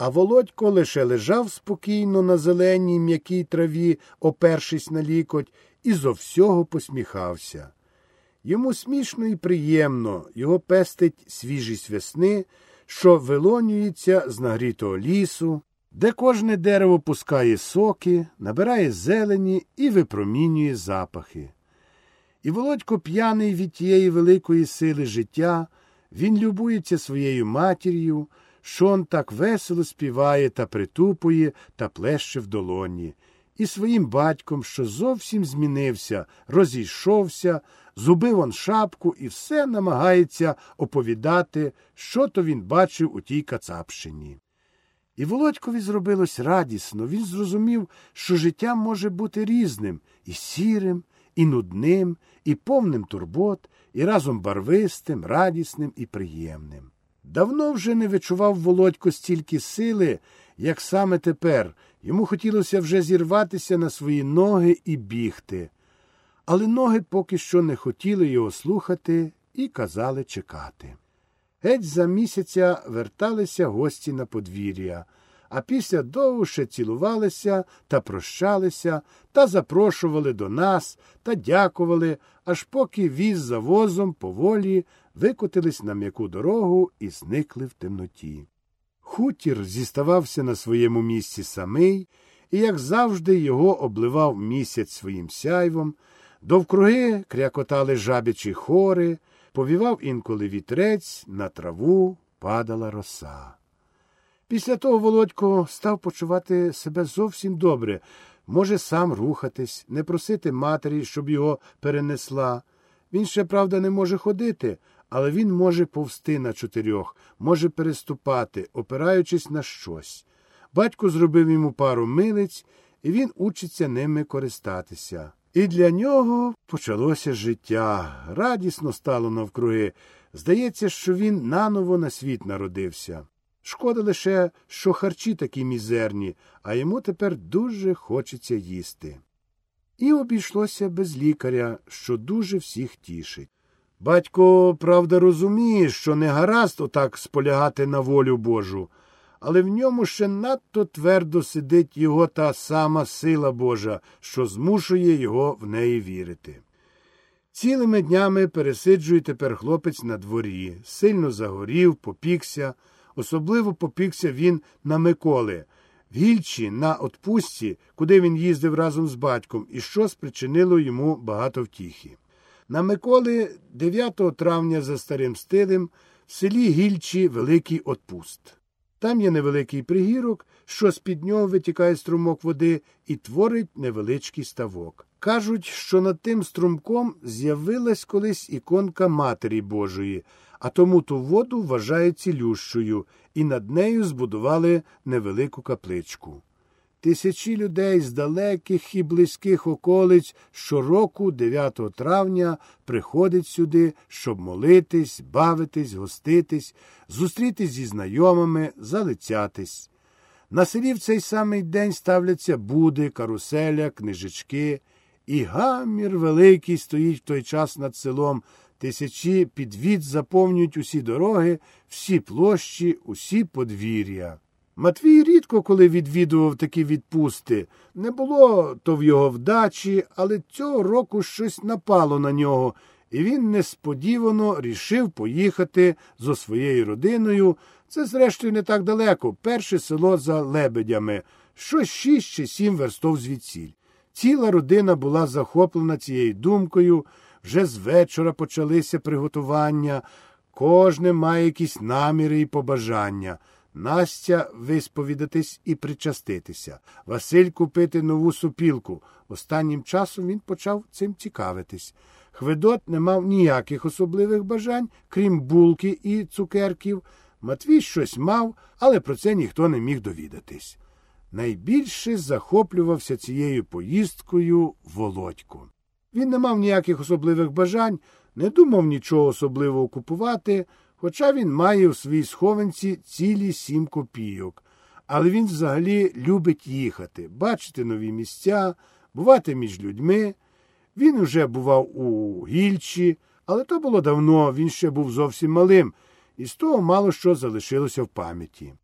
А Володько лише лежав спокійно на зеленій м'якій траві, опершись на лікоть, і зо всього посміхався. Йому смішно і приємно, його пестить свіжість весни, що вилонюється з нагрітого лісу, де кожне дерево пускає соки, набирає зелені і випромінює запахи. І Володько п'яний від тієї великої сили життя, він любується своєю матір'ю, що он так весело співає та притупує та плеще в долоні, і своїм батьком, що зовсім змінився, розійшовся, зубив он шапку і все намагається оповідати, що то він бачив у тій Кацапщині. І Володькові зробилось радісно, він зрозумів, що життя може бути різним і сірим, і нудним, і повним турбот, і разом барвистим, радісним і приємним. Давно вже не відчував Володько стільки сили, як саме тепер. Йому хотілося вже зірватися на свої ноги і бігти. Але ноги поки що не хотіли його слухати і казали чекати. Геть за місяця верталися гості на подвір'я, а після довго ще цілувалися та прощалися, та запрошували до нас та дякували, аж поки віз за возом поволі викотились на м'яку дорогу і зникли в темноті. Хутір зіставався на своєму місці самий, і, як завжди, його обливав місяць своїм сяйвом, довкруги крякотали жабячі хори, повівав інколи вітрець, на траву падала роса. Після того Володько став почувати себе зовсім добре, може сам рухатись, не просити матері, щоб його перенесла. Він ще, правда, не може ходити, але він може повсти на чотирьох, може переступати, опираючись на щось. Батько зробив йому пару милиць, і він учиться ними користатися. І для нього почалося життя. Радісно стало навкруги. Здається, що він наново на світ народився. Шкода лише, що харчі такі мізерні, а йому тепер дуже хочеться їсти. І обійшлося без лікаря, що дуже всіх тішить. Батько, правда, розуміє, що не гаразд отак сполягати на волю Божу, але в ньому ще надто твердо сидить його та сама сила Божа, що змушує його в неї вірити. Цілими днями пересиджує тепер хлопець на дворі, сильно загорів, попікся, особливо попікся він на Миколи, в Гільчі на отпустці, куди він їздив разом з батьком, і що спричинило йому багато втіхи. На Миколи 9 травня за старим стилем в селі Гільчі великий отпуст. Там є невеликий пригірок, що з під нього витікає струмок води і творить невеличкий ставок. Кажуть, що над тим струмком з'явилась колись іконка Матері Божої, а тому ту воду вважають цілющою, і над нею збудували невелику капличку. Тисячі людей з далеких і близьких околиць щороку, 9 травня, приходять сюди, щоб молитись, бавитись, гоститись, зустрітись зі знайомими, залицятись. На селі в цей самий день ставляться буди, каруселя, книжечки, і гамір великий стоїть в той час над селом. Тисячі підвід заповнюють усі дороги, всі площі, усі подвір'я. Матвій рідко коли відвідував такі відпусти. Не було то в його вдачі, але цього року щось напало на нього, і він несподівано рішив поїхати зо своєю родиною. Це, зрештою, не так далеко, перше село за лебедями, щось шість чи сім верстов звідсіль. Ціла родина була захоплена цією думкою, вже з вечора почалися приготування, кожне має якісь наміри і побажання. Настя висповідатись і причаститися, Василь купити нову супілку. Останнім часом він почав цим цікавитись. Хведот не мав ніяких особливих бажань, крім булки і цукерків. Матвій щось мав, але про це ніхто не міг довідатись. Найбільше захоплювався цією поїздкою Володько. Він не мав ніяких особливих бажань, не думав нічого особливого купувати, хоча він має у своїй схованці цілі сім копійок. Але він взагалі любить їхати, бачити нові місця, бувати між людьми. Він уже бував у Гільчі, але то було давно, він ще був зовсім малим, і з того мало що залишилося в пам'яті.